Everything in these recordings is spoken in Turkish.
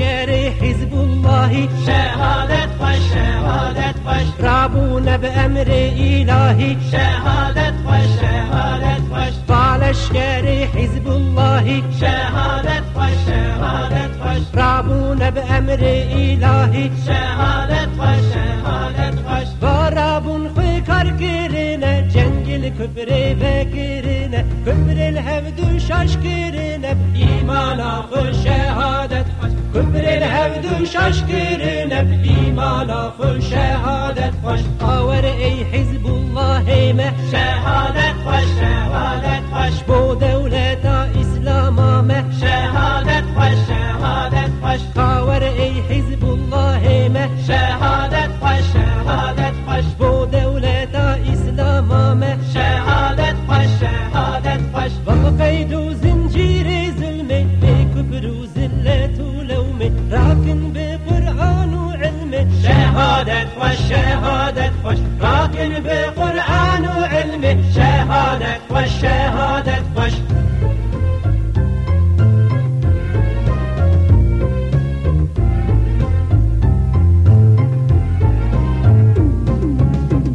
ilahi Şehadet baş, şehadet baş, Rabune be emri ilahi. Şehadet baş, şehadet baş, Baleşkeri Hizbullahi. Şehadet baş, şehadet baş, Rabune be emri ilahi. Şehadet baş, şehadet baş, Varabun fıkar girine Cengil küfre ve girine. Küfril hevdü şaşkirine İmana fı şehadet baş Küfril خوشش کرنب ایمانا خوش شهادت خوش. آور ای حزب الله همه شهادت خوش شهادت خوش. بوده راكن بقرآن وعلمه شهادة خوش شهادة راكن بقرآن وعلمه شهادة خوش شهادة خوش.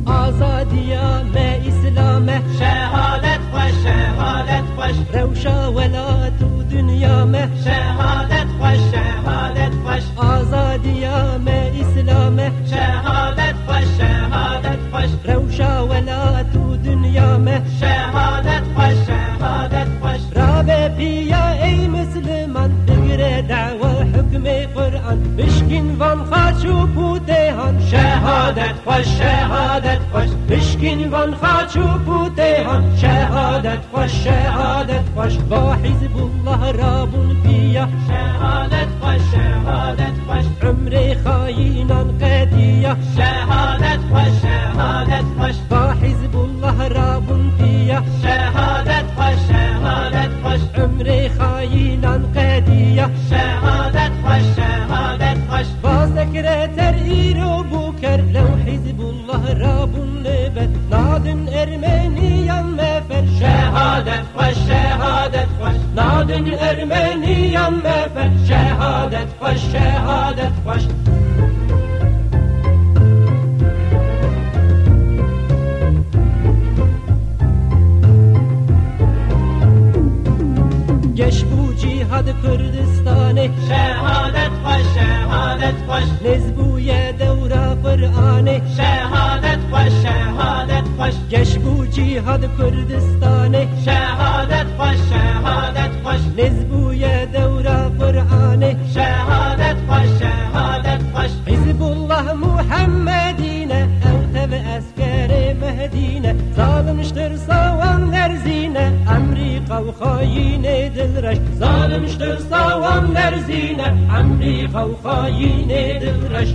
آزادية ما إسلامه شهادة خوش شهادة خوش. روشة ولا Ahmadiyya, mais islamais. Cher مشكين فان خاشو بوديهان şehadet baş, şehadet baş, مشكين فان خاشو بوديهان شهادة فش شهادة فش با حزب الله راب بيا şehadet baş, şehadet baş, عمري خاينا قادية şehadet baş, şehadet baş, با حزب الله راب بيا şehadet baş, şehadet baş, عمري خاينا قادية şehadet Ermeni Ermeniyan mefer Şehadet baş şehadet baş. Geç bu cihad Kürdistan'ı Şehadet baş şehadet baş. Nezbuye devra Kur'an'ı Şehadet baş şehadet baş, Geç bu cihad Kürdistan'ı şehadet baş, şehadet baş, Nezbuye devra Kur'an'ı şehadet baş, şehadet baş, Hizbullah Muhammedine Evte ve askeri Mehdine Zalimştir savanlar zine Amerika ve haine dilreş. Zalimştir savanlar zine Amerika ve haine dilreş